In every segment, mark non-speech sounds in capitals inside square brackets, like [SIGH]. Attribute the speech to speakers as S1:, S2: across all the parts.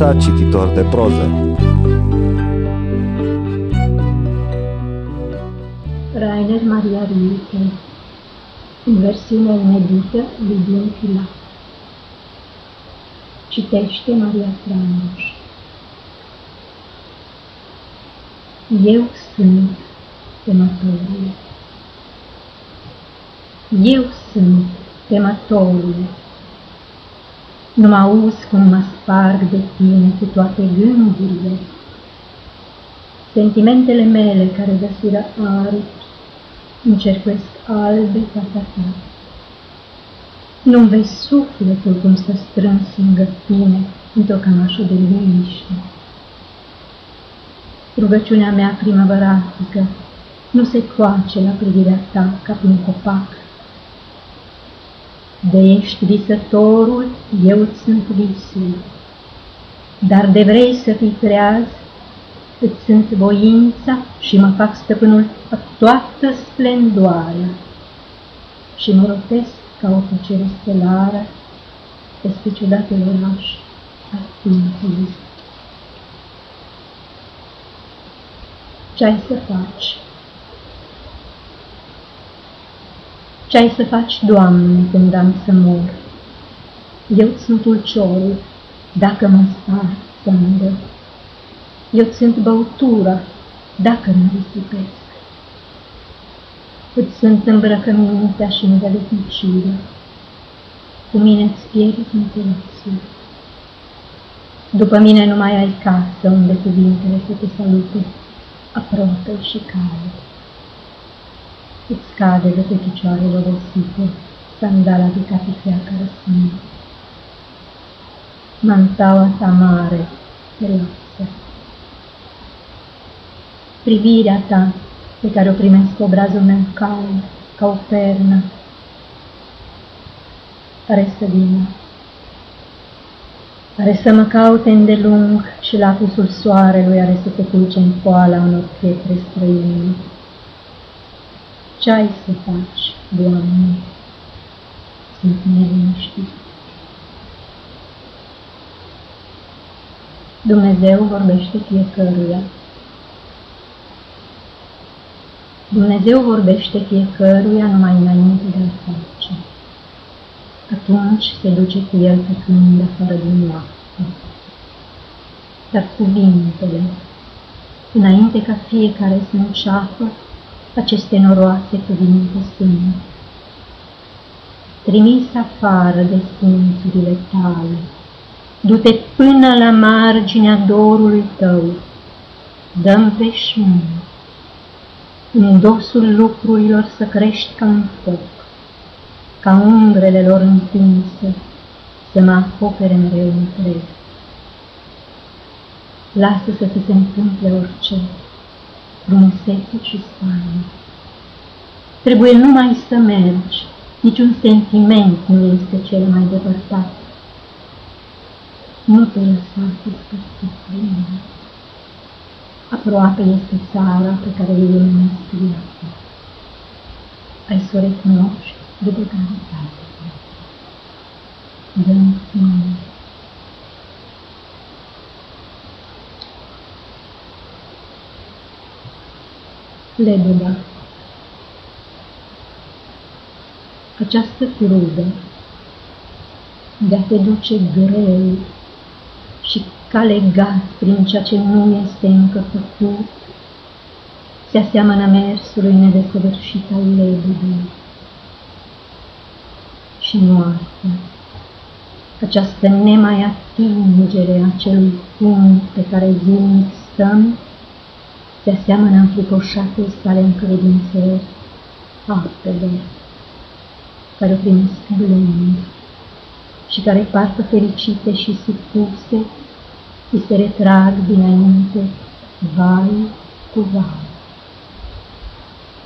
S1: Neața, cititor de proză.
S2: Rainer Maria Rilke În versiunea inedită lui Din Fila Citește Maria Franduș Eu sunt temătorul. Eu sunt temătorul. Nu mă auzi cum mă sparg de tine cu toate gândurile. Sentimentele mele care găsiră aripi încercuiesc albe ca ta. Nu-mi vezi sufletul cum stă strâns lângă tine într-o cămașă de liniște. Rugăciunea mea primăvăratică nu se coace la privirea ta ca pe un copac. De ești visătorul, eu sunt visul, dar de vrei să fii treaz, îți sunt voința și mă fac stăpânul a toată splendoarea și mă rotesc ca o plăcere stelară peste ciudatul oraș al timpului. Ce ai să faci? Ce ai să faci, Doamne, când am să mor? Eu sunt ulciorul, dacă mă spar să mă Eu sunt băutura, dacă mă risipesc. Îți sunt îmbrăcămintea și înveletnicirea. Cu mine îți pierd înțelesul. După mine nu mai ai casă unde cuvintele să te salute aproape și cald. Îți cade de pe picioarele obosite, sandala de capifea care sună. Mantaua ta mare te lasă. Privirea ta pe care o primesc cu obrazul meu cald, ca o pernă, restă din are să mă caute îndelung și la apusul soarelui are să se culce în poala unor pietre străine. Ce ai să faci, Doamne? Sunt neliniștit. Dumnezeu vorbește fiecăruia. Dumnezeu vorbește fiecăruia numai înainte de a face atunci se duce cu el pe când afară din noapte. Dar cuvintele, înainte ca fiecare să înceapă, aceste noroase cuvinte sunt. Trimis afară de simțurile tale, du-te până la marginea dorului tău, dăm veșmânt, în dosul lucrurilor să crești ca un foc ca umbrele lor întinse, să mă acopere mereu întreg. Lasă să ți se întâmple orice, frumusețe și spaimă. Trebuie numai să mergi, niciun sentiment nu este cel mai depărtat. Nu te lăsa să spăsiți Aproape este țara pe care eu numesc viața. Ai să o recunoști de precaritate. Dăm mâine. Ledoda Această crudă de a te duce greu și ca legat prin ceea ce nu este încă făcut, se aseamănă mersului nedesăvârșit al ledului și moarte. Această nemai atingere a celui punct pe care zilnic stăm se aseamănă în fricoșate sale încredințări apele care o primesc blând și care parcă fericite și supuse îi se retrag dinainte vai cu vai.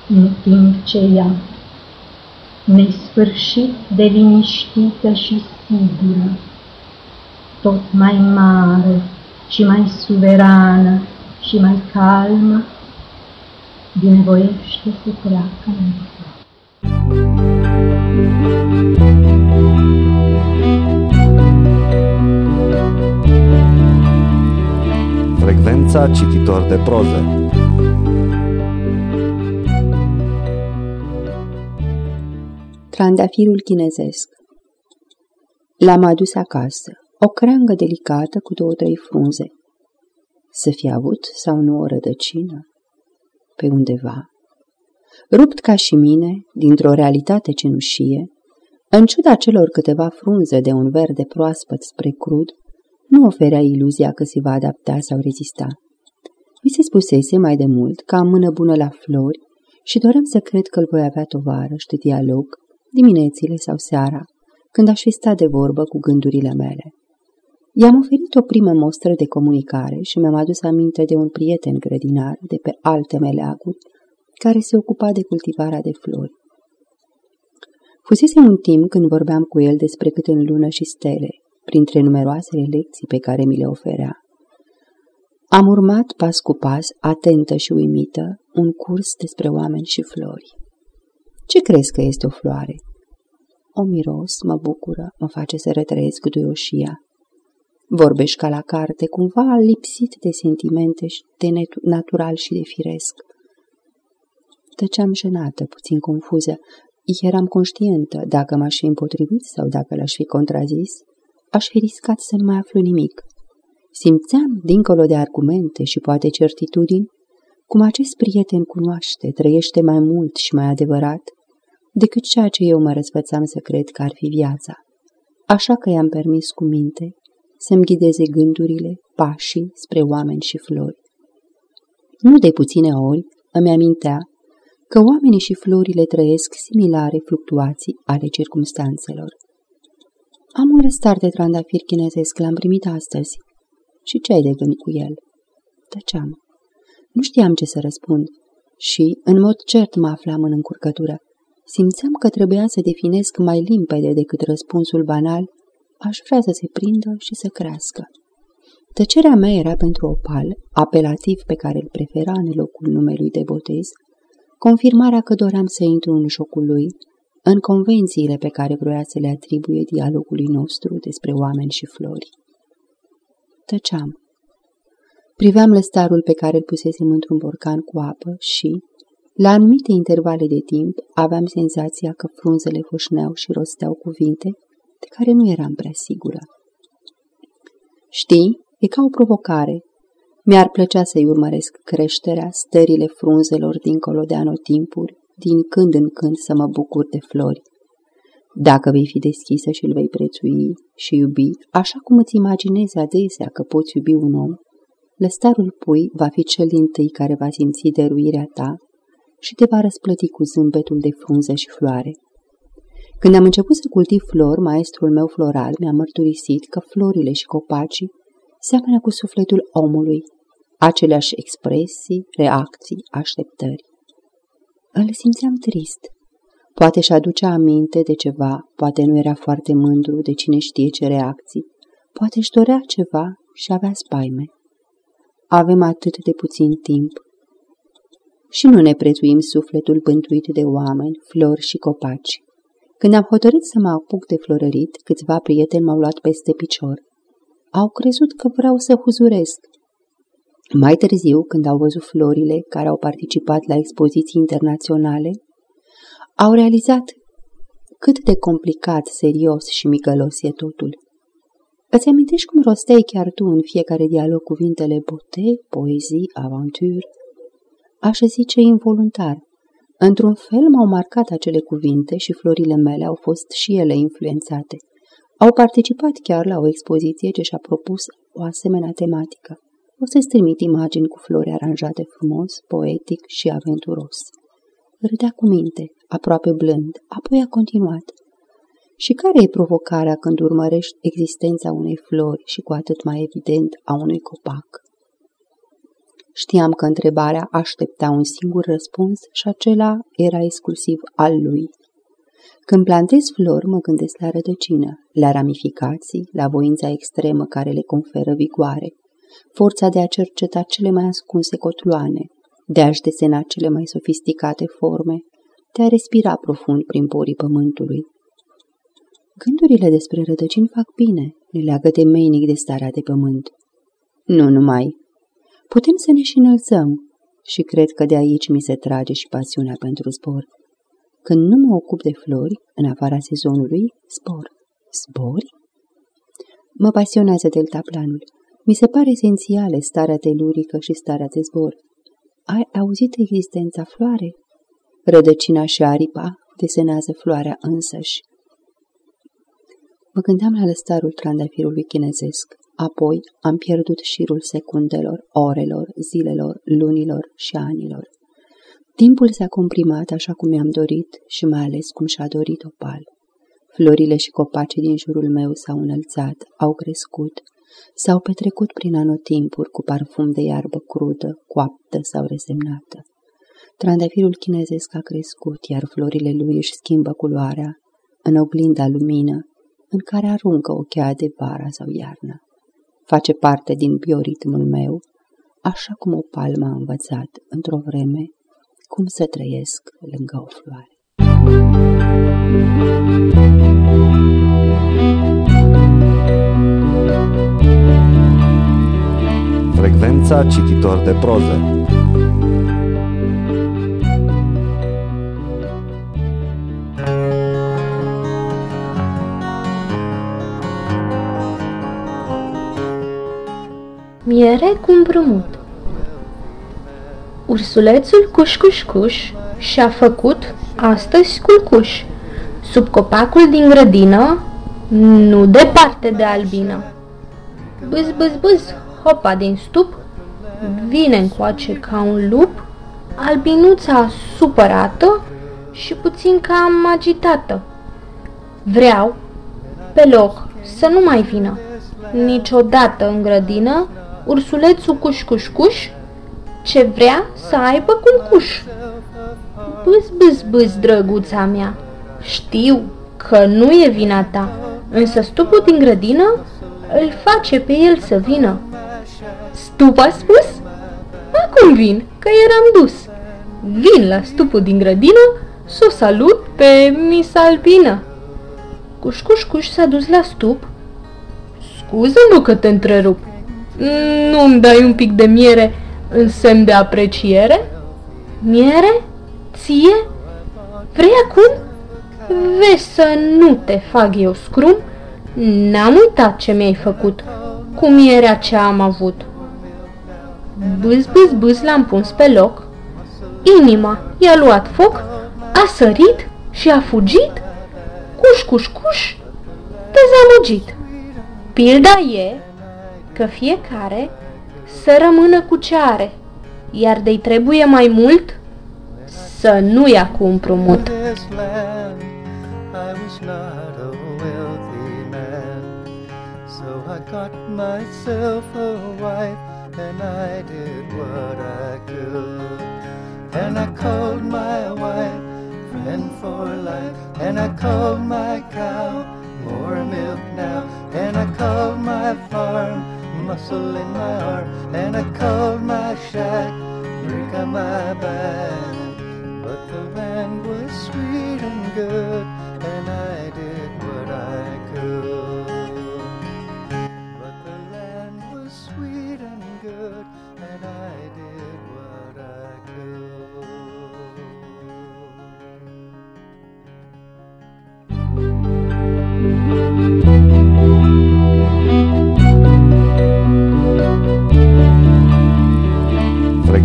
S2: În timp ce ea nesfârșit de liniștită și sigură, tot mai mare și mai suverană și mai calmă, binevoiește să treacă în Thank you.
S1: Frecvența cititor de proză
S3: Trandafirul chinezesc L-am adus acasă, o creangă delicată cu două-trei frunze. Să fi avut sau nu o rădăcină? Pe undeva. Rupt ca și mine, dintr-o realitate cenușie, în ciuda celor câteva frunze de un verde proaspăt spre crud, nu oferea iluzia că se va adapta sau rezista. Mi se spusese mai de mult că am mână bună la flori și doream să cred că îl voi avea tovarăș de dialog, diminețile sau seara, când aș fi stat de vorbă cu gândurile mele. I-am oferit o primă mostră de comunicare și mi-am adus aminte de un prieten grădinar de pe alte meleaguri care se ocupa de cultivarea de flori. Fusese un timp când vorbeam cu el despre câte în lună și stele, printre numeroasele lecții pe care mi le oferea. Am urmat pas cu pas, atentă și uimită, un curs despre oameni și flori. Ce crezi că este o floare? O miros, mă bucură, mă face să retrăiesc duioșia. Vorbești ca la carte, cumva lipsit de sentimente, de natural și de firesc. Tăceam jenată, puțin confuză. Eram conștientă, dacă m-aș fi împotrivit sau dacă l-aș fi contrazis, aș fi riscat să nu mai aflu nimic. Simțeam, dincolo de argumente și poate certitudini, cum acest prieten cunoaște, trăiește mai mult și mai adevărat decât ceea ce eu mă răspățam să cred că ar fi viața. Așa că i-am permis cu minte să-mi ghideze gândurile, pașii spre oameni și flori. Nu de puține ori îmi amintea că oamenii și florile trăiesc similare fluctuații ale circumstanțelor. Am un lăstar de trandafir chinezesc, l-am primit astăzi. Și ce ai de gând cu el? Tăceam. Nu știam ce să răspund și, în mod cert, mă aflam în încurcătură. Simțeam că trebuia să definesc mai limpede decât răspunsul banal, aș vrea să se prindă și să crească. Tăcerea mea era pentru opal, apelativ pe care îl prefera în locul numelui de botez, confirmarea că doream să intru în jocul lui, în convențiile pe care vroia să le atribuie dialogului nostru despre oameni și flori. Tăceam. Priveam lăstarul pe care îl pusesem într-un borcan cu apă și, la anumite intervale de timp, aveam senzația că frunzele foșneau și rosteau cuvinte de care nu eram prea sigură. Știi, e ca o provocare. Mi-ar plăcea să-i urmăresc creșterea, stările frunzelor dincolo de anotimpuri, din când în când să mă bucur de flori. Dacă vei fi deschisă și îl vei prețui și iubi, așa cum îți imaginezi adesea că poți iubi un om, lăstarul pui va fi cel din tâi care va simți dăruirea ta și te va răsplăti cu zâmbetul de frunză și floare. Când am început să cultiv flori, maestrul meu floral mi-a mărturisit că florile și copacii seamănă cu sufletul omului, aceleași expresii, reacții, așteptări. Îl simțeam trist. Poate și aducea aminte de ceva, poate nu era foarte mândru de cine știe ce reacții, poate își dorea ceva și avea spaime. Avem atât de puțin timp. Și nu ne prețuim sufletul bântuit de oameni, flori și copaci. Când am hotărât să mă apuc de florărit, câțiva prieteni m-au luat peste picior. Au crezut că vreau să huzuresc, mai târziu, când au văzut florile care au participat la expoziții internaționale, au realizat cât de complicat, serios și micălos e totul. Îți amintești cum rosteai chiar tu în fiecare dialog cuvintele bote, poezii, aventură? Aș zice involuntar. Într-un fel m-au marcat acele cuvinte și florile mele au fost și ele influențate. Au participat chiar la o expoziție ce și-a propus o asemenea tematică o să-ți trimit imagini cu flori aranjate frumos, poetic și aventuros. Râdea cu minte, aproape blând, apoi a continuat. Și care e provocarea când urmărești existența unei flori și cu atât mai evident a unui copac? Știam că întrebarea aștepta un singur răspuns și acela era exclusiv al lui. Când plantez flori, mă gândesc la rădăcină, la ramificații, la voința extremă care le conferă vigoare forța de a cerceta cele mai ascunse cotloane, de a-și desena cele mai sofisticate forme, de a respira profund prin porii pământului. Gândurile despre rădăcini fac bine, ne leagă de meinic de starea de pământ. Nu numai. Putem să ne și înălțăm și cred că de aici mi se trage și pasiunea pentru zbor. Când nu mă ocup de flori, în afara sezonului, zbor. Zbori? Mă pasionează deltaplanul. Mi se pare esențială starea telurică și starea de zbor. Ai auzit existența floare? Rădăcina și aripa desenează floarea însăși. Mă gândeam la lăstarul trandafirului chinezesc. Apoi am pierdut șirul secundelor, orelor, zilelor, lunilor și anilor. Timpul s-a comprimat așa cum mi-am dorit și mai ales cum și-a dorit opal. Florile și copacii din jurul meu s-au înălțat, au crescut, s-au petrecut prin anotimpuri cu parfum de iarbă crudă, coaptă sau resemnată. Trandafirul chinezesc a crescut, iar florile lui își schimbă culoarea în oglinda lumină în care aruncă o cheia de vara sau iarnă. Face parte din bioritmul meu, așa cum o palmă a învățat într-o vreme cum să trăiesc lângă o floare.
S1: Frecvența cititor de proză
S4: Miere cu împrumut Ursulețul cuș-cuș-cuș și-a făcut astăzi culcuș sub copacul din grădină, nu departe de albină. Bâz, bâz, bâz, hopa din stup, vine încoace ca un lup, albinuța supărată și puțin cam agitată. Vreau, pe loc, să nu mai vină niciodată în grădină ursulețul cuș-cuș-cuș ce vrea să aibă culcuș. Bâz, bâz, bâz, drăguța mea, știu că nu e vina ta, însă stupul din grădină îl face pe el să vină. Stup a spus? Acum vin, că eram dus. Vin la stupul din grădină să o salut pe Miss Albină. Cuș-cuș-cuș s-a dus la stup. Scuză-mă că te întrerup, nu-mi dai un pic de miere în semn de apreciere? Miere? Ție? Vrei acum? Vezi să nu te fac eu scrum? N-am uitat ce mi-ai făcut cu mierea ce am avut. Bâz, bâz, bâz l-am pus pe loc. Inima i-a luat foc, a sărit și a fugit. Cuș, cuș, cuș, dezamăgit. Pilda e că fiecare să rămână cu ce are, iar de-i trebuie mai mult să nu ia cu împrumut. and I did what I could. And I called my wife friend for life, and I called my cow more milk now, and I called my farm muscle in my arm, and I called my shack, brick on my back. But the land was sweet and good, and I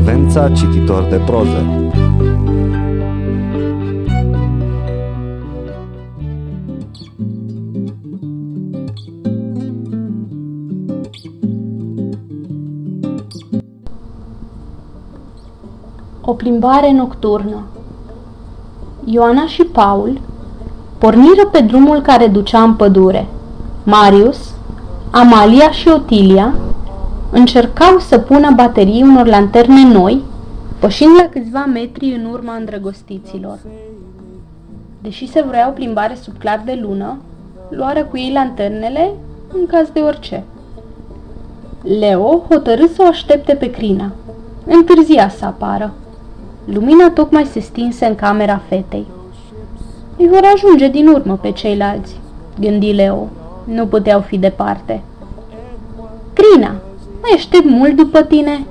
S1: Frecvența cititor de proză
S4: O plimbare nocturnă Ioana și Paul porniră pe drumul care ducea în pădure. Marius, Amalia și Otilia încercau să pună baterii unor lanterne noi, pășind la câțiva metri în urma îndrăgostiților. Deși se vrea o plimbare sub clar de lună, luară cu ei lanternele în caz de orice. Leo hotărâ să o aștepte pe Crina. Întârzia să apară. Lumina tocmai se stinse în camera fetei. Îi vor ajunge din urmă pe ceilalți, gândi Leo. Nu puteau fi departe. Crina, mai aștept mult după tine?"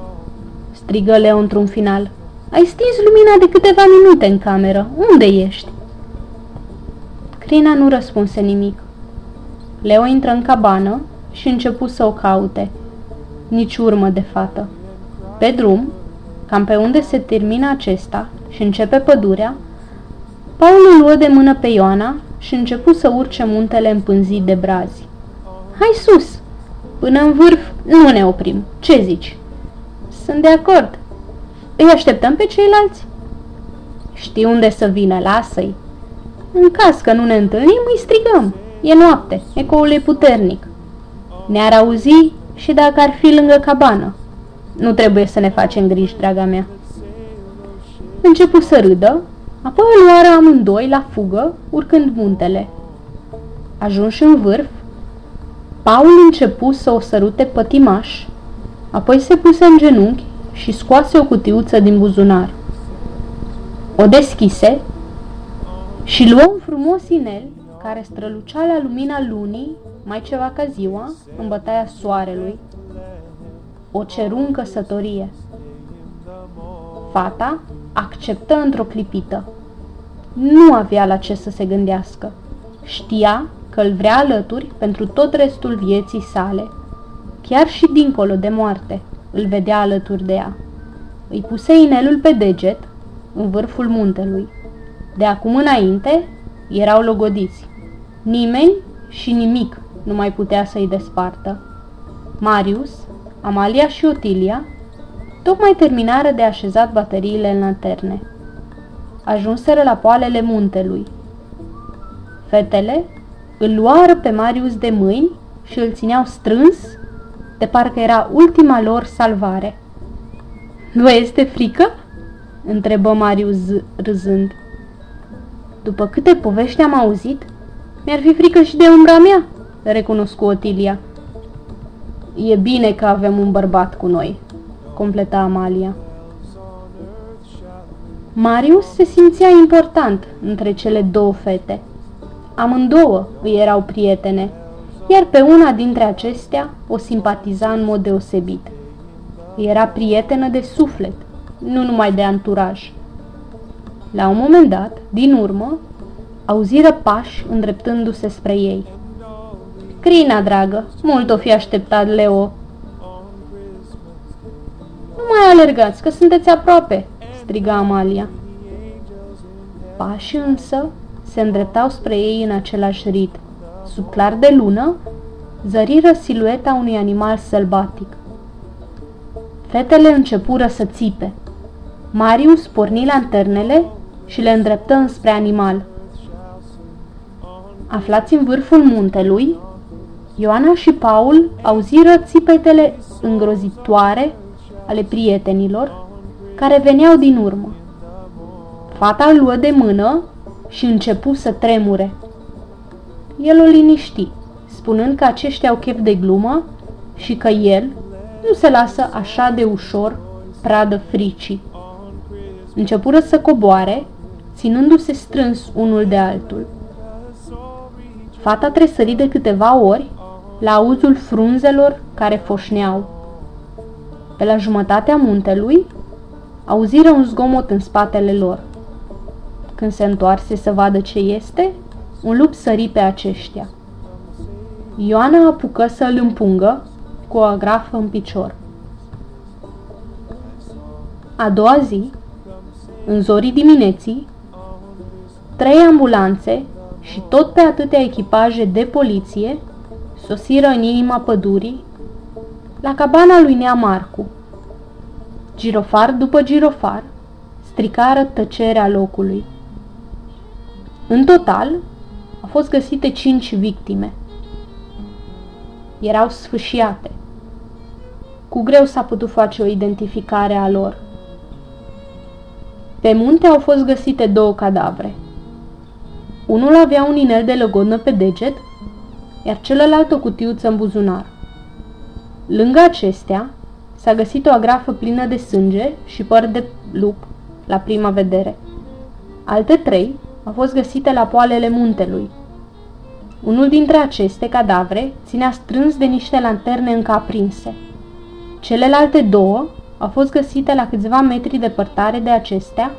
S4: strigă Leo într-un final. Ai stins lumina de câteva minute în cameră. Unde ești? Crina nu răspunse nimic. Leo intră în cabană și începu să o caute. Nici urmă de fată. Pe drum, cam pe unde se termină acesta și începe pădurea, Paul îl luă de mână pe Ioana și începu să urce muntele împânzit de brazi. Hai sus! Până în vârf nu ne oprim. Ce zici? Sunt de acord. Îi așteptăm pe ceilalți? Știi unde să vină, lasă-i. În caz că nu ne întâlnim, îi strigăm. E noapte, ecoul e puternic. Ne-ar auzi și dacă ar fi lângă cabană. Nu trebuie să ne facem griji, draga mea. Începu să râdă, apoi îl luară amândoi la fugă, urcând muntele. Ajunși în vârf, Paul începu să o sărute pătimaș, apoi se puse în genunchi și scoase o cutiuță din buzunar. O deschise și luă un frumos inel care strălucea la lumina lunii, mai ceva ca ziua, în bătaia soarelui. O ceru în căsătorie. Fata acceptă într-o clipită. Nu avea la ce să se gândească. Știa că îl vrea alături pentru tot restul vieții sale. Chiar și dincolo de moarte, îl vedea alături de ea. Îi puse inelul pe deget, în vârful muntelui. De acum înainte, erau logodiți. Nimeni și nimic nu mai putea să-i despartă. Marius, Amalia și Otilia tocmai terminară de așezat bateriile în lanterne. Ajunseră la poalele muntelui. Fetele îl luară pe Marius de mâini și îl țineau strâns, de parcă era ultima lor salvare. Vă este frică?" întrebă Marius râzând. După câte povești am auzit, mi-ar fi frică și de umbra mea, recunoscu Otilia. E bine că avem un bărbat cu noi, completa Amalia. Marius se simțea important între cele două fete. Amândouă îi erau prietene, iar pe una dintre acestea o simpatiza în mod deosebit. Era prietenă de suflet, nu numai de anturaj. La un moment dat, din urmă, auziră pași îndreptându-se spre ei. Crina, dragă, mult o fi așteptat, Leo. Nu mai alergați, că sunteți aproape, striga Amalia. Pașii însă se îndreptau spre ei în același rit. Sub clar de lună, zăriră silueta unui animal sălbatic. Fetele începură să țipe. Marius porni lanternele și le îndreptă înspre animal. Aflați în vârful muntelui, Ioana și Paul auziră țipetele îngrozitoare ale prietenilor care veneau din urmă. Fata îl luă de mână și începu să tremure. El o liniști, spunând că aceștia au chef de glumă și că el nu se lasă așa de ușor pradă fricii. Începură să coboare, ținându-se strâns unul de altul. Fata tresări de câteva ori la auzul frunzelor care foșneau. Pe la jumătatea muntelui, auziră un zgomot în spatele lor. Când se întoarse să vadă ce este, un lup sări pe aceștia. Ioana apucă să îl împungă cu o agrafă în picior. A doua zi, în zorii dimineții, trei ambulanțe și tot pe atâtea echipaje de poliție sosiră în inima pădurii, la cabana lui Nea Marcu. Girofar după girofar stricară tăcerea locului. În total, au fost găsite cinci victime. Erau sfâșiate. Cu greu s-a putut face o identificare a lor. Pe munte au fost găsite două cadavre. Unul avea un inel de lăgodnă pe deget, iar celălalt o cutiuță în buzunar. Lângă acestea s-a găsit o agrafă plină de sânge și păr de lup la prima vedere. Alte trei au fost găsite la poalele muntelui. Unul dintre aceste cadavre ținea strâns de niște lanterne încă aprinse. Celelalte două au fost găsite la câțiva metri departare de acestea,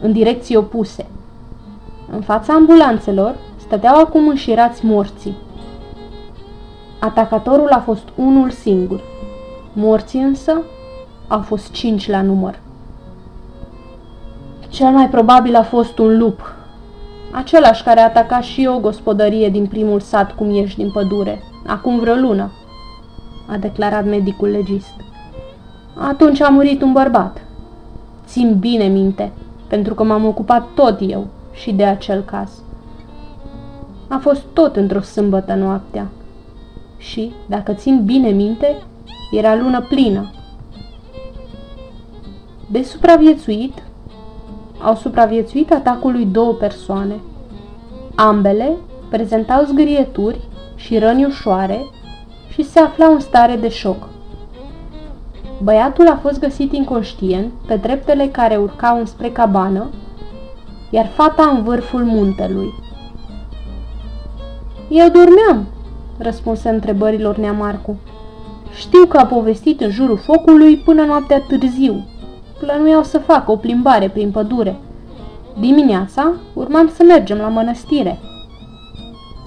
S4: în direcții opuse. În fața ambulanțelor stăteau acum înșirați morții. Atacatorul a fost unul singur. Morții însă au fost cinci la număr. Cel mai probabil a fost un lup, același care a atacat și o gospodărie din primul sat cum ieși din pădure, acum vreo lună, a declarat medicul legist. Atunci a murit un bărbat. Țin bine minte, pentru că m-am ocupat tot eu și de acel caz. A fost tot într-o sâmbătă noaptea. Și, dacă țin bine minte, era lună plină. De supraviețuit, au supraviețuit atacului două persoane. Ambele prezentau zgârieturi și răni ușoare și se aflau în stare de șoc. Băiatul a fost găsit inconștient pe dreptele care urcau înspre cabană, iar fata în vârful muntelui. Eu dormeam, răspunse întrebărilor Neamarcu. Știu că a povestit în jurul focului până noaptea târziu. Plănuiau să facă o plimbare prin pădure. Dimineața urmam să mergem la mănăstire.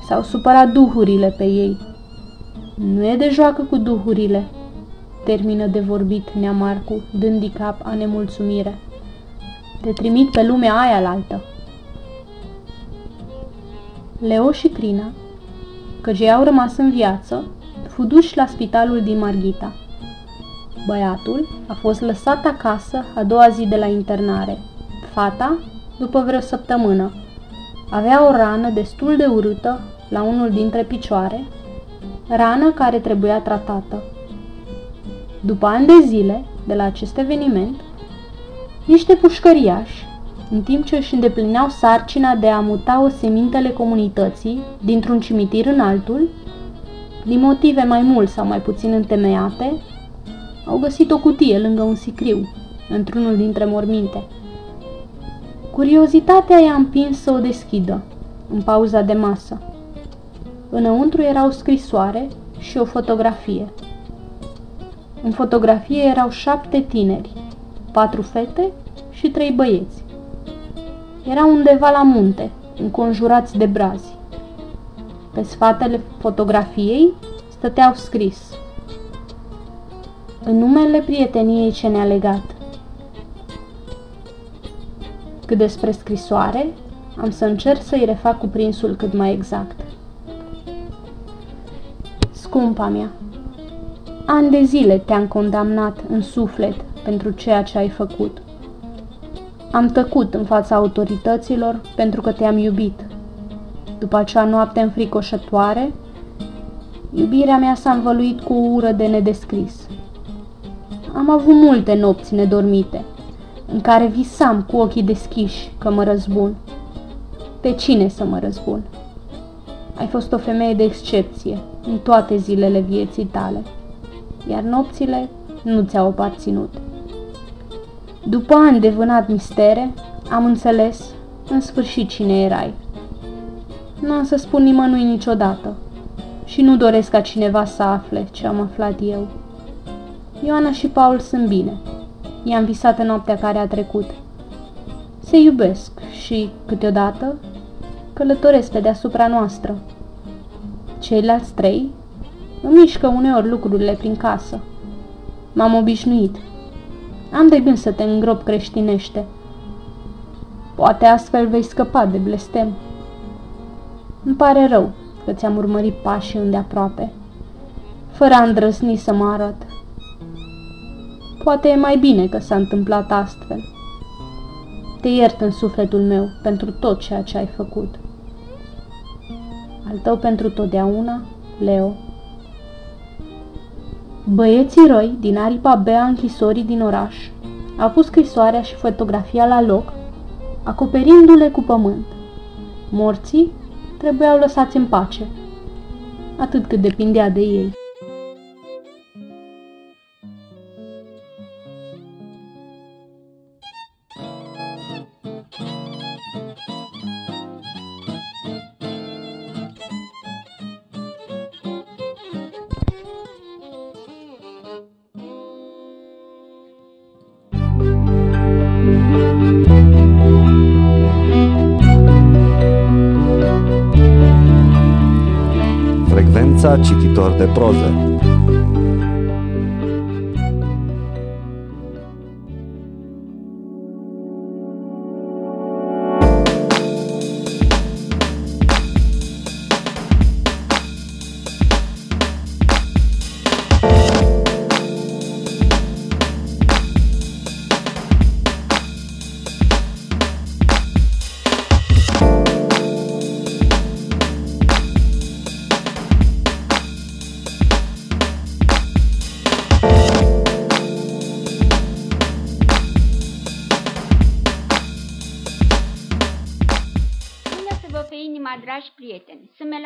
S4: S-au supărat duhurile pe ei. Nu e de joacă cu duhurile, termină de vorbit Neamarcu, dând cap a nemulțumire. Te trimit pe lumea aia altă. Leo și Crina, căci ei au rămas în viață, fu duși la spitalul din Marghita. Băiatul a fost lăsat acasă a doua zi de la internare. Fata, după vreo săptămână, avea o rană destul de urâtă la unul dintre picioare, rană care trebuia tratată. După ani de zile de la acest eveniment, niște pușcăriași, în timp ce își îndeplineau sarcina de a muta o semintele comunității dintr-un cimitir în altul, din motive mai mult sau mai puțin întemeiate, au găsit o cutie lângă un sicriu, într-unul dintre morminte. Curiozitatea i-a împins să o deschidă, în pauza de masă. Înăuntru era o scrisoare și o fotografie. În fotografie erau șapte tineri, patru fete și trei băieți. Erau undeva la munte, înconjurați de brazi. Pe sfatele fotografiei stăteau scris În numele prieteniei ce ne-a legat. Cât despre scrisoare, am să încerc să-i refac cuprinsul cât mai exact. Scumpa mea, Ani de zile te-am condamnat în suflet pentru ceea ce ai făcut. Am tăcut în fața autorităților pentru că te-am iubit. După acea noapte înfricoșătoare, iubirea mea s-a învăluit cu o ură de nedescris. Am avut multe nopți nedormite, în care visam cu ochii deschiși că mă răzbun. Pe cine să mă răzbun? Ai fost o femeie de excepție în toate zilele vieții tale iar nopțile nu ți-au aparținut. După ani de vânat mistere, am înțeles în sfârșit cine erai. Nu am să spun nimănui niciodată și nu doresc ca cineva să afle ce am aflat eu. Ioana și Paul sunt bine. I-am visat în noaptea care a trecut. Se iubesc și, câteodată, călătoresc pe deasupra noastră. Ceilalți trei îmi mișcă uneori lucrurile prin casă. M-am obișnuit. Am de gând să te îngrop creștinește. Poate astfel vei scăpa de blestem. Îmi pare rău că ți-am urmărit pașii îndeaproape, fără a îndrăzni să mă arăt. Poate e mai bine că s-a întâmplat astfel. Te iert în sufletul meu pentru tot ceea ce ai făcut. Al tău pentru totdeauna, Leo. Băieții răi din aripa bea închisorii din oraș au pus scrisoarea și fotografia la loc, acoperindu-le cu pământ. Morții trebuiau lăsați în pace, atât cât depindea de ei.
S1: Frecvența cititor de proză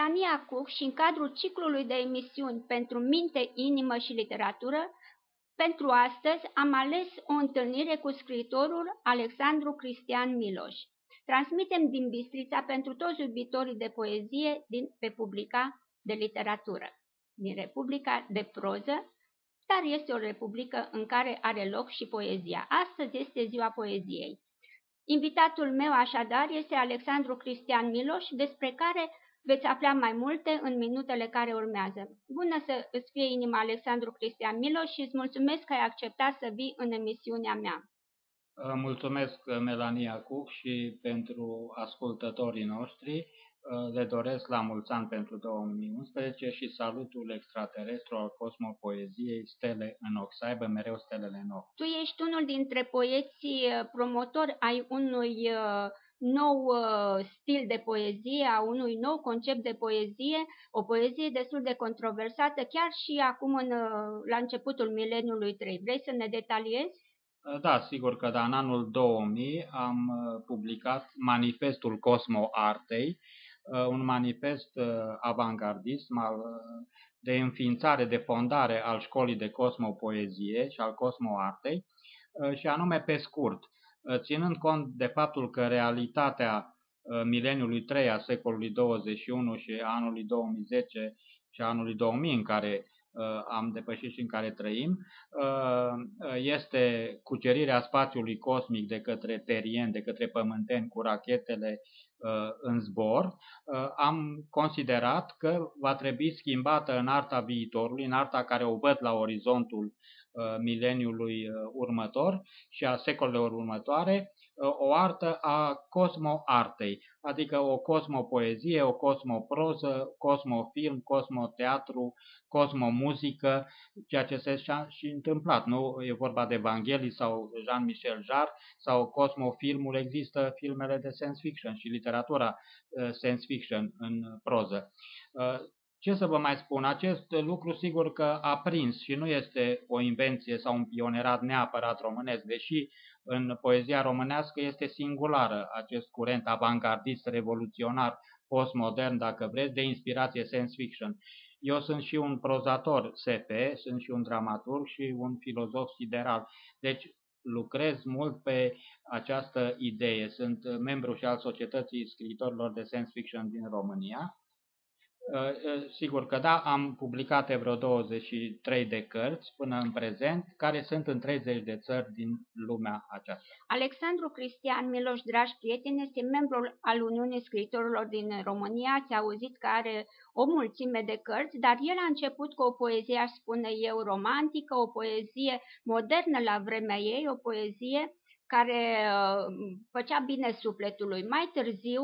S5: Melania Cuc și în cadrul ciclului de emisiuni pentru minte, inimă și literatură, pentru astăzi am ales o întâlnire cu scriitorul Alexandru Cristian Miloș. Transmitem din Bistrița pentru toți iubitorii de poezie din Republica de Literatură, din Republica de Proză, dar este o republică în care are loc și poezia. Astăzi este ziua poeziei. Invitatul meu așadar este Alexandru Cristian Miloș, despre care veți afla mai multe în minutele care urmează. Bună să îți fie inima Alexandru Cristian Miloș și îți mulțumesc că ai acceptat să vii în emisiunea mea.
S6: Mulțumesc, Melania Cuc, și pentru ascultătorii noștri. Uh, le doresc la mulți ani pentru 2011 și salutul extraterestru al cosmopoeziei Stele în ochi, să aibă mereu stelele în ochi.
S5: Tu ești unul dintre poeții uh, promotori ai unui uh, nou stil de poezie, a unui nou concept de poezie, o poezie destul de controversată, chiar și acum în, la începutul mileniului 3. Vrei să ne detaliezi?
S6: Da, sigur că da, în anul 2000 am publicat Manifestul Cosmo Artei, Uh, un manifest uh, avangardism al, uh, de înființare, de fondare al școlii de cosmopoezie și al cosmoartei, și anume pe scurt, ținând cont de faptul că realitatea mileniului 3 a secolului 21 și anului 2010 și anului 2000 în care am depășit și în care trăim, este cucerirea spațiului cosmic de către terieni, de către pământeni cu rachetele Uh, în zbor, uh, am considerat că va trebui schimbată în arta viitorului, în arta care o văd la orizontul uh, mileniului următor și a secolelor următoare, o artă a cosmoartei, adică o cosmopoezie, o cosmoproză, cosmofilm, cosmoteatru, cosmomuzică, ceea ce se și întâmplat. Nu e vorba de Evanghelii sau Jean-Michel Jarre sau cosmofilmul, există filmele de science fiction și literatura uh, science fiction în proză. Uh, ce să vă mai spun? Acest lucru sigur că a prins și nu este o invenție sau un pionerat neapărat românesc, deși în poezia românească este singulară acest curent avantgardist, revoluționar, postmodern, dacă vreți, de inspirație science fiction. Eu sunt și un prozator SF, sunt și un dramaturg și un filozof sideral. Deci lucrez mult pe această idee. Sunt membru și al Societății Scriitorilor de Science Fiction din România Uh, uh, sigur că da, am publicat vreo 23 de cărți până în prezent, care sunt în 30 de țări din lumea aceasta.
S5: Alexandru Cristian Miloș, dragi prieteni, este membru al Uniunii Scriitorilor din România. Ați auzit că are o mulțime de cărți, dar el a început cu o poezie, aș spune eu, romantică, o poezie modernă la vremea ei, o poezie care uh, făcea bine sufletului. Mai târziu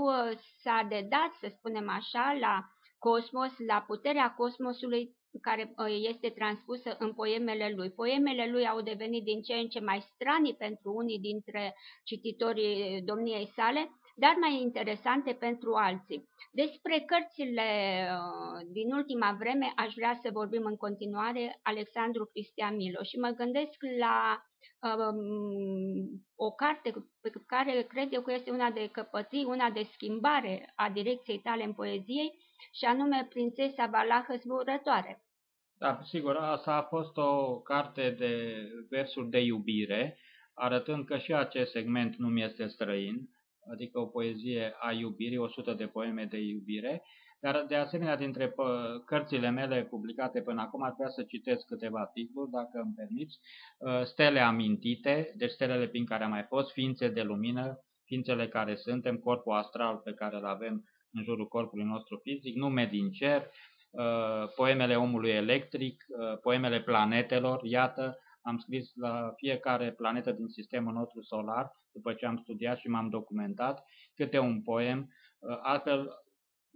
S5: s-a dedat, să spunem așa, la cosmos, la puterea cosmosului care uh, este transpusă în poemele lui. Poemele lui au devenit din ce în ce mai strani pentru unii dintre cititorii domniei sale, dar mai interesante pentru alții. Despre cărțile uh, din ultima vreme aș vrea să vorbim în continuare Alexandru Cristian Milo și mă gândesc la um, o carte pe care cred eu că este una de căpății, una de schimbare a direcției tale în poezie, și anume Prințesa Valahă zburătoare.
S6: Da, sigur, asta a fost o carte de versuri de iubire, arătând că și acest segment nu mi este străin, adică o poezie a iubirii, 100 de poeme de iubire, dar de asemenea dintre cărțile mele publicate până acum ar vrea să citesc câteva titluri, dacă îmi permiți. Uh, stele amintite, deci stelele prin care am mai fost, ființe de lumină, ființele care suntem, corpul astral pe care îl avem în jurul corpului nostru fizic, nume din cer, poemele omului electric, poemele planetelor, iată, am scris la fiecare planetă din sistemul nostru solar, după ce am studiat și m-am documentat, câte un poem, altfel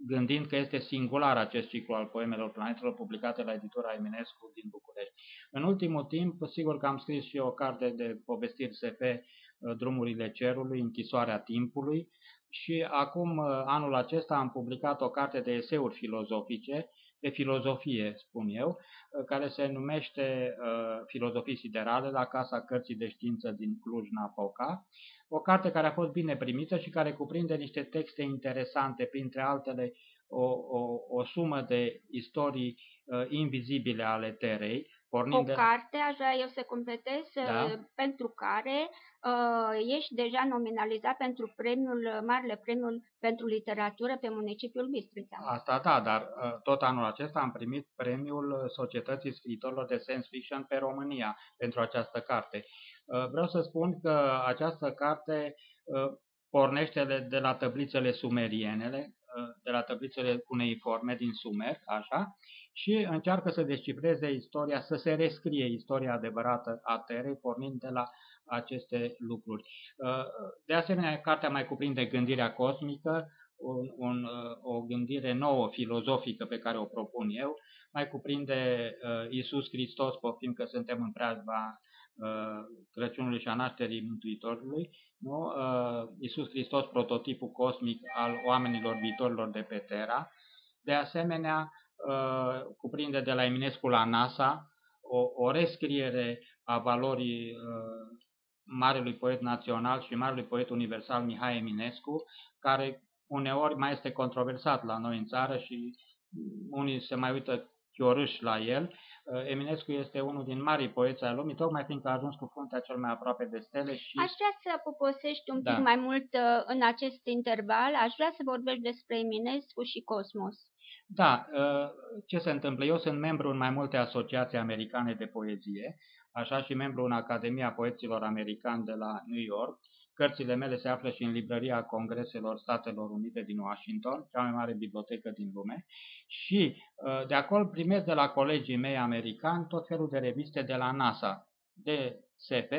S6: gândind că este singular acest ciclu al poemelor planetelor publicate la editura Eminescu din București. În ultimul timp, sigur că am scris și o carte de povestiri SF, Drumurile Cerului, Închisoarea Timpului, și acum, anul acesta, am publicat o carte de eseuri filozofice, de filozofie, spun eu, care se numește uh, Filozofii Siderale la Casa Cărții de Știință din Cluj-Napoca, o carte care a fost bine primită și care cuprinde niște texte interesante, printre altele o, o, o sumă de istorii uh, invizibile ale Terei,
S5: Pornind o de... carte, aș vrea eu să completez, da? Uh, pentru care uh, ești deja nominalizat pentru premiul, Marele Premiul pentru Literatură pe municipiul Bistrița.
S6: Asta da, dar uh, tot anul acesta am primit premiul Societății Scriitorilor de Science Fiction pe România pentru această carte. Uh, vreau să spun că această carte uh, pornește de, de la tablițele sumerienele, uh, de la tablițele cuneiforme din Sumer, așa, și încearcă să descifreze istoria, să se rescrie istoria adevărată a Terei, pornind de la aceste lucruri. Uh, de asemenea, cartea mai cuprinde gândirea cosmică, un, un, uh, o gândire nouă, filozofică, pe care o propun eu, mai cuprinde uh, Isus Hristos, poftim că suntem în preajma Crăciunului și a nașterii Mântuitorului, nu? Iisus Hristos, prototipul cosmic al oamenilor viitorilor de pe Terra. De asemenea, Uh, cuprinde de la Eminescu la NASA o, o rescriere a valorii uh, marelui poet național și marelui poet universal Mihai Eminescu, care uneori mai este controversat la noi în țară și unii se mai uită chiorâși la el. Uh, Eminescu este unul din marii poeți ai lumii, tocmai fiindcă a ajuns cu fruntea cel mai aproape de stele și...
S5: Aș vrea să poposești un da. pic mai mult uh, în acest interval, aș vrea să vorbești despre Eminescu și Cosmos.
S6: Da, ă, ce se întâmplă? Eu sunt membru în mai multe asociații americane de poezie, așa și membru în Academia Poeților Americani de la New York. Cărțile mele se află și în Librăria Congreselor Statelor Unite din Washington, cea mai mare bibliotecă din lume, și ă, de acolo primesc de la colegii mei americani tot felul de reviste de la NASA, de SF,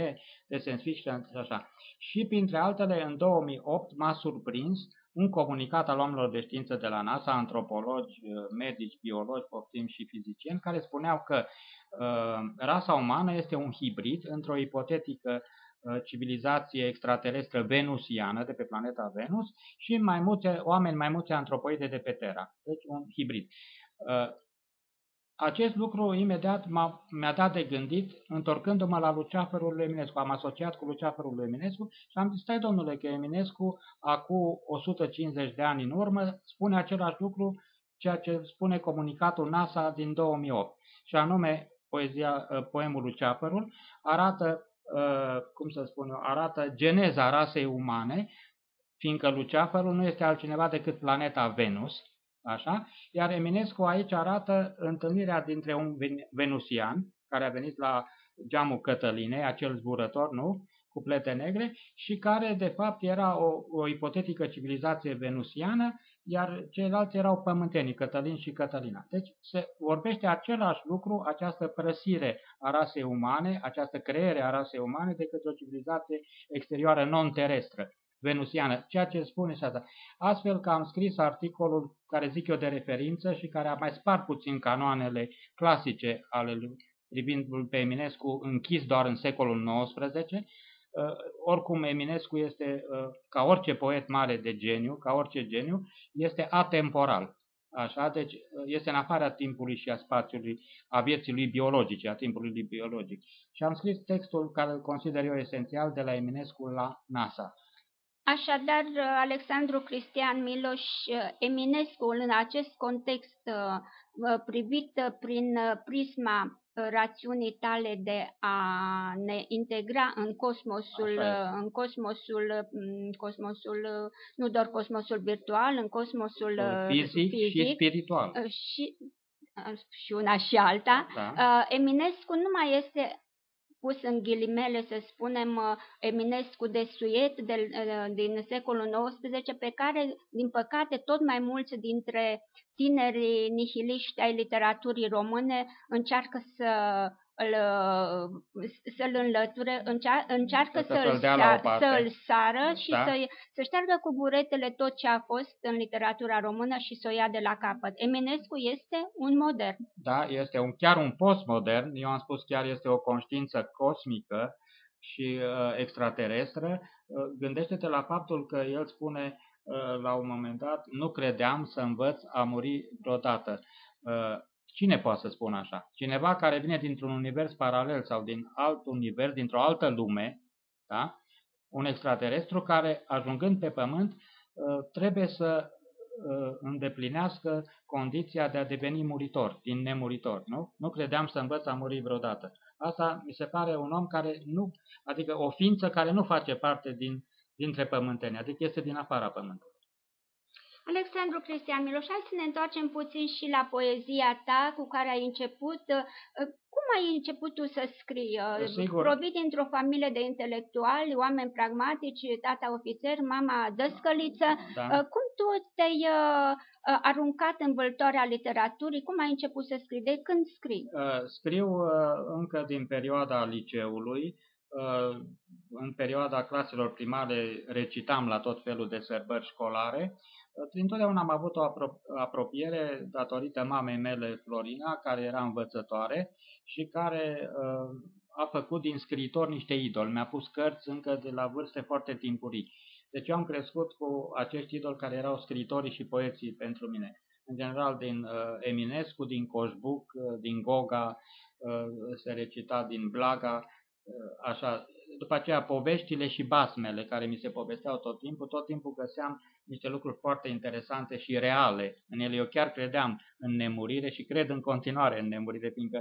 S6: de science fiction și așa. Și printre altele, în 2008 m-a surprins un comunicat al oamenilor de știință de la NASA, antropologi, uh, medici, biologi, poftim și fizicieni, care spuneau că uh, rasa umană este un hibrid într-o ipotetică uh, civilizație extraterestră venusiană de pe planeta Venus și mai mulți oameni mai mulți antropoide de pe Terra. Deci un hibrid. Uh, acest lucru imediat mi-a dat de gândit, întorcându-mă la Luceafărul lui Eminescu. Am asociat cu Luceafărul lui Eminescu și am zis, stai domnule, că Eminescu, acum 150 de ani în urmă, spune același lucru, ceea ce spune comunicatul NASA din 2008. Și anume, poezia, ă, poemul Luceafărul arată, ă, cum să spun eu, arată geneza rasei umane, fiindcă Luceafărul nu este altcineva decât planeta Venus, Așa? Iar Eminescu aici arată întâlnirea dintre un venusian, care a venit la geamul Cătălinei, acel zburător, nu? Cu plete negre, și care, de fapt, era o, o ipotetică civilizație venusiană, iar ceilalți erau pământenii, Cătălin și Cătălina. Deci se vorbește același lucru, această prăsire a rasei umane, această creere a rasei umane de către o civilizație exterioară non-terestră venusiană, ceea ce spune și asta. Astfel că am scris articolul care zic eu de referință și care a mai spart puțin canoanele clasice ale lui, privind pe Eminescu închis doar în secolul XIX. Uh, oricum, Eminescu este, uh, ca orice poet mare de geniu, ca orice geniu, este atemporal. Așa, deci uh, este în afara timpului și a spațiului, a vieții lui biologice, a timpului lui biologic. Și am scris textul care îl consider eu esențial de la Eminescu la NASA.
S5: Așadar, Alexandru Cristian Miloș Eminescu, în acest context uh, privit prin prisma rațiunii tale de a ne integra în cosmosul, în cosmosul, în cosmosul, nu doar cosmosul virtual, în cosmosul
S6: fizic, fizic și spiritual.
S5: Și, și una și alta. Da. Eminescu nu mai este pus în ghilimele, să spunem, uh, Eminescu de suiet de, uh, din secolul XIX, pe care, din păcate, tot mai mulți dintre tinerii nihiliști ai literaturii române încearcă să îl, să-l înlăture, încear, încearcă să, să-l, să-l sară și da? să, să șteargă cu buretele tot ce a fost în literatura română și să o ia de la capăt. Eminescu este un modern.
S6: Da, este un, chiar un postmodern, eu am spus chiar este o conștiință cosmică și uh, extraterestră. Uh, gândește-te la faptul că el spune uh, la un moment dat, nu credeam să învăț a muri vreodată. Uh, Cine poate să spună așa? Cineva care vine dintr-un univers paralel sau din alt univers, dintr-o altă lume, da? un extraterestru care, ajungând pe Pământ, ă, trebuie să ă, îndeplinească condiția de a deveni muritor, din nemuritor. Nu? Nu credeam să învăț a muri vreodată. Asta mi se pare un om care nu, adică o ființă care nu face parte din, dintre pământeni, adică este din afara pământului.
S5: Alexandru Cristian Miloș, hai să ne întoarcem puțin și la poezia ta cu care ai început. Uh, cum ai început tu să scrii? Uh, Sigur. Proviți dintr-o familie de intelectuali, oameni pragmatici, tata ofițer, mama dăscăliță. Da. Uh, cum tu te-ai aruncat în vâltoarea literaturii? Cum ai început să scrii? De când scrii?
S6: Scriu încă din perioada liceului. În perioada claselor primare recitam la tot felul de sărbări școlare Întotdeauna am avut o apropiere datorită mamei mele, Florina, care era învățătoare și care uh, a făcut din scriitor niște idoli. Mi-a pus cărți încă de la vârste foarte timpurii. Deci eu am crescut cu acești idoli care erau scriitorii și poeții pentru mine. În general din uh, Eminescu, din Coșbuc, uh, din Goga, uh, se recita din Blaga, uh, așa. După aceea poveștile și basmele care mi se povesteau tot timpul, tot timpul găseam niște lucruri foarte interesante și reale în ele. Eu chiar credeam în nemurire și cred în continuare în nemurire, fiindcă,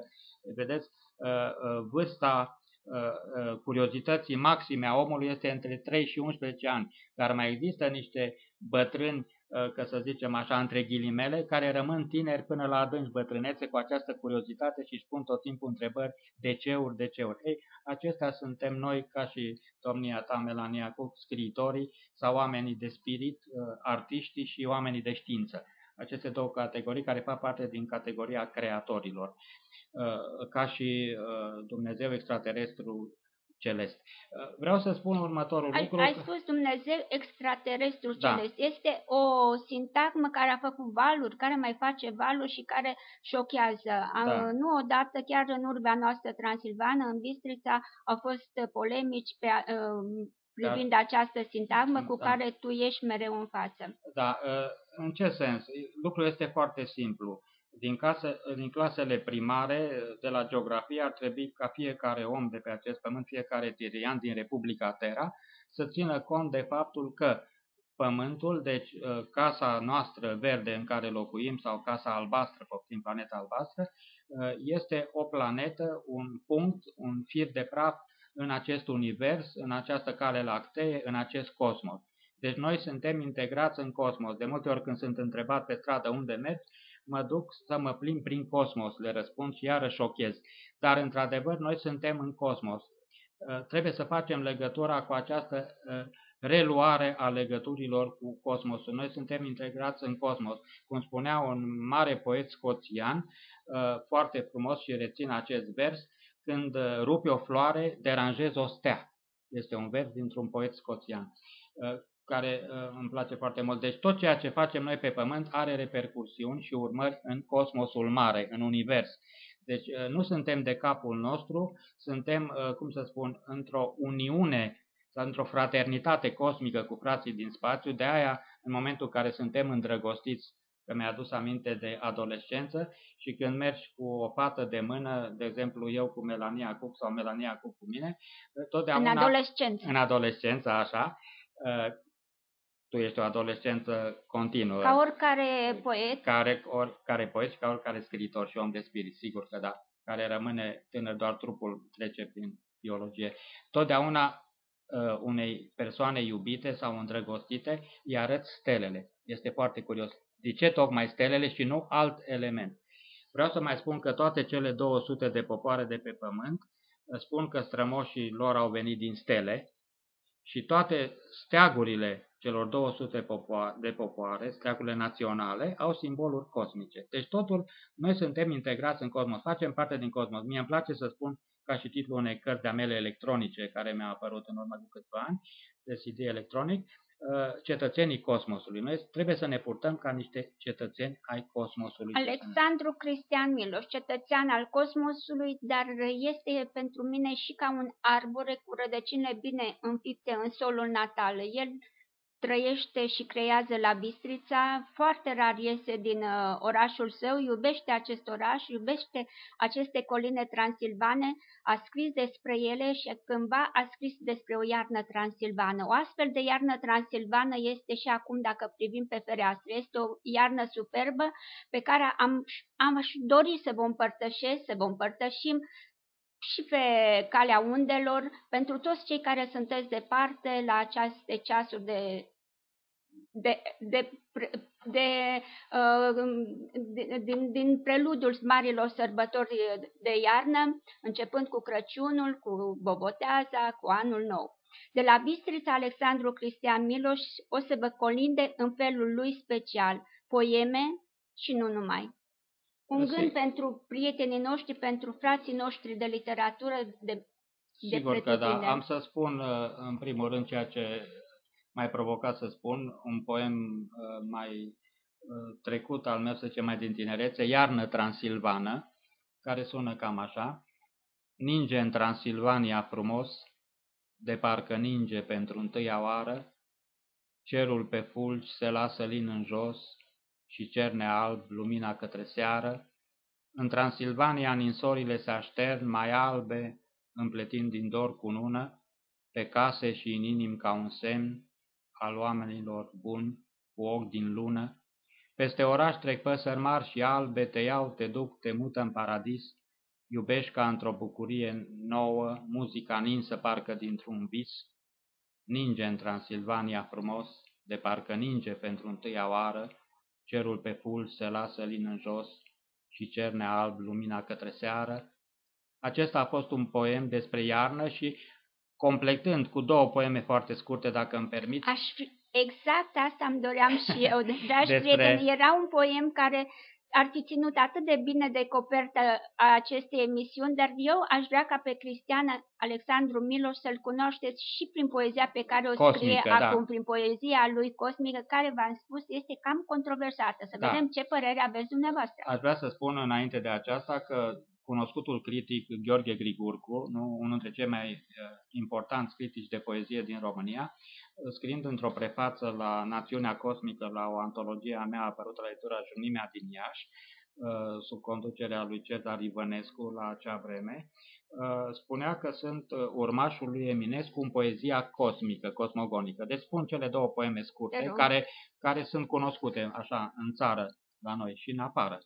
S6: vedeți, uh, uh, vârsta uh, curiozității maxime a omului este între 3 și 11 ani, dar mai există niște bătrâni Uh, că să zicem așa, între ghilimele, care rămân tineri până la adânci bătrânețe cu această curiozitate și își pun tot timpul întrebări de ceuri, de ceuri. Ei, acestea suntem noi, ca și domnia ta, Melania Cook, scriitorii sau oamenii de spirit, uh, artiștii și oamenii de știință. Aceste două categorii care fac parte din categoria creatorilor. Uh, ca și Dumnezeu extraterestru celest. Uh, vreau să spun următorul
S5: ai,
S6: lucru.
S5: Ai spus Dumnezeu extraterestru da. celest. Este o sintagmă care a făcut valuri, care mai face valuri și care șochează. Da. Nu odată, chiar în urbea noastră transilvană, în Bistrița, au fost polemici pe, uh, privind da. această sintagmă cu da. care tu ești mereu în față.
S6: Da, uh, în ce sens? Lucrul este foarte simplu din, case, din clasele primare de la geografie ar trebui ca fiecare om de pe acest pământ, fiecare tirian din Republica Terra, să țină cont de faptul că Pământul, deci ă, casa noastră verde în care locuim sau casa albastră, poftim planeta albastră, ă, este o planetă, un punct, un fir de praf în acest univers, în această cale lactee, în acest cosmos. Deci noi suntem integrați în cosmos. De multe ori când sunt întrebat pe stradă unde mergi, mă duc să mă plim prin cosmos, le răspund și iarăși șochez. Dar, într-adevăr, noi suntem în cosmos. Uh, trebuie să facem legătura cu această uh, reluare a legăturilor cu cosmosul. Noi suntem integrați în cosmos. Cum spunea un mare poet scoțian, uh, foarte frumos și rețin acest vers, când rupi o floare, deranjezi o stea. Este un vers dintr-un poet scoțian care uh, îmi place foarte mult. Deci tot ceea ce facem noi pe Pământ are repercursiuni și urmări în cosmosul mare, în univers. Deci uh, nu suntem de capul nostru, suntem, uh, cum să spun, într-o uniune sau într-o fraternitate cosmică cu frații din spațiu, de aia, în momentul în care suntem îndrăgostiți, că mi-a adus aminte de adolescență și când mergi cu o pată de mână, de exemplu eu cu Melania Cuc sau Melania Cuc cu mine, totdeauna...
S5: În adolescență.
S6: În adolescență, așa, tu ești o adolescență continuă.
S5: Ca oricare poet.
S6: Care, oricare poet și ca oricare scriitor și om de spirit, sigur că da. Care rămâne tânăr, doar trupul trece prin biologie. Totdeauna uh, unei persoane iubite sau îndrăgostite îi arăt stelele. Este foarte curios. De ce tocmai stelele și nu alt element? Vreau să mai spun că toate cele 200 de popoare de pe pământ spun că strămoșii lor au venit din stele și toate steagurile celor 200 de popoare, steagurile naționale, au simboluri cosmice. Deci totul, noi suntem integrați în cosmos, facem parte din cosmos. Mie îmi place să spun ca și titlul unei cărți de-a mele electronice care mi-a apărut în urmă cu câțiva ani, de CD electronic, uh, cetățenii cosmosului. Noi trebuie să ne purtăm ca niște cetățeni ai cosmosului.
S5: Alexandru Cristian Miloș, cetățean al cosmosului, dar este pentru mine și ca un arbore cu rădăcini bine înfipte în solul natal. El trăiește și creează la Bistrița, foarte rar iese din uh, orașul său, iubește acest oraș, iubește aceste coline transilvane, a scris despre ele și cândva a scris despre o iarnă transilvană. O astfel de iarnă transilvană este și acum, dacă privim pe fereastră, este o iarnă superbă pe care am, am dori să vă împărtășesc, să vă împărtășim și pe calea undelor, pentru toți cei care sunteți departe la aceste ceasuri de, de, de, de, uh, de, din, din preludiul marilor sărbători de iarnă, începând cu Crăciunul, cu Boboteaza, cu Anul Nou. De la Bistrița Alexandru Cristian Miloș o să vă colinde în felul lui special poeme și nu numai. Un Asta gând pentru prietenii noștri, pentru frații noștri de literatură, de
S6: Sigur de că da. Am să spun uh, în primul rând ceea ce mai provocat să spun, un poem uh, mai uh, trecut al meu, să zicem mai din tinerețe, Iarnă Transilvană, care sună cam așa. Ninge în Transilvania frumos, de parcă ninge pentru întâia oară, cerul pe fulgi se lasă lin în jos, și cerne alb lumina către seară, în Transilvania ninsorile se aștern mai albe, împletind din dor cu nună, pe case și în inim ca un semn al oamenilor buni, cu ochi din lună. Peste oraș trec păsări mari și albe, te iau, te duc, te mută în paradis, iubești ca într-o bucurie nouă, muzica ninsă parcă dintr-un vis, ninge în Transilvania frumos, de parcă ninge pentru întâia oară, cerul pe ful se lasă lin în jos și cerne alb lumina către seară. Acesta a fost un poem despre iarnă și completând cu două poeme foarte scurte, dacă îmi permit.
S5: Aș fi, exact asta îmi doream și eu, dragi despre... prieteni. Era un poem care ar fi ținut atât de bine de copertă a acestei emisiuni, dar eu aș vrea ca pe Cristiana Alexandru Miloș să-l cunoașteți și prin poezia pe care o Cosmică, scrie da. acum, prin poezia lui Cosmică, care, v-am spus, este cam controversată. Să da. vedem ce părere aveți dumneavoastră.
S6: Aș vrea să spun înainte de aceasta că cunoscutul critic Gheorghe Grigurcu, nu, unul dintre cei mai uh, importanți critici de poezie din România, scriind într-o prefață la Națiunea Cosmică, la o antologie a mea apărută la editura Junimea din Iași, uh, sub conducerea lui Cezar Ivănescu la acea vreme, uh, spunea că sunt urmașul lui Eminescu în poezia cosmică, cosmogonică. Deci spun cele două poeme scurte, care, care sunt cunoscute așa în țară la noi și în afară.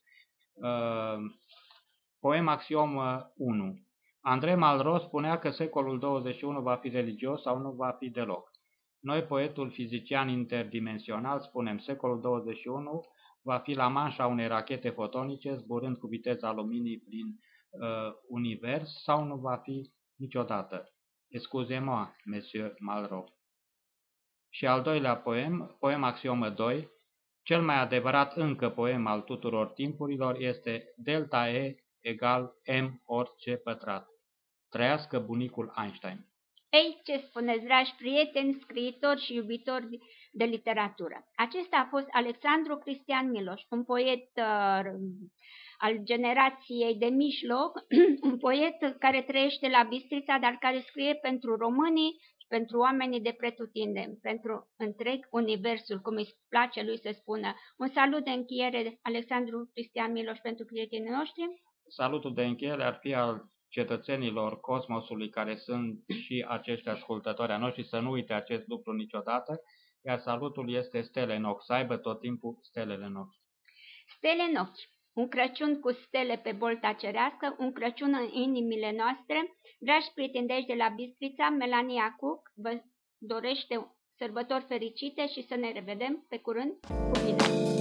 S6: Poem axiom 1. Andrei Malraux spunea că secolul 21 va fi religios sau nu va fi deloc. Noi, poetul fizician interdimensional, spunem secolul 21 va fi la manșa unei rachete fotonice zburând cu viteza luminii prin uh, univers sau nu va fi niciodată. Excusez-moi, monsieur Malraux. Și al doilea poem, poem axiomă 2, cel mai adevărat încă poem al tuturor timpurilor este Delta E egal m orice pătrat. Trăiască bunicul Einstein.
S5: Ei, ce spuneți, dragi prieteni, scriitori și iubitori de literatură? Acesta a fost Alexandru Cristian Miloș, un poet uh, al generației de mijloc, [CLEARS THROAT] un poet care trăiește la Bistrița, dar care scrie pentru românii și pentru oamenii de pretutindeni, pentru întreg universul, cum îi place lui să spună. Un salut de încheiere, Alexandru Cristian Miloș, pentru prietenii noștri.
S6: Salutul de încheiere ar fi al cetățenilor cosmosului care sunt și acești ascultători a noștri să nu uite acest lucru niciodată, iar salutul este stele în ochi, să aibă tot timpul stelele în ochi.
S5: Stele în ochi. Un Crăciun cu stele pe bolta cerească, un Crăciun în inimile noastre. Dragi prieteni de la Bistrița, Melania Cook vă dorește sărbători fericite și să ne revedem pe curând cu bine!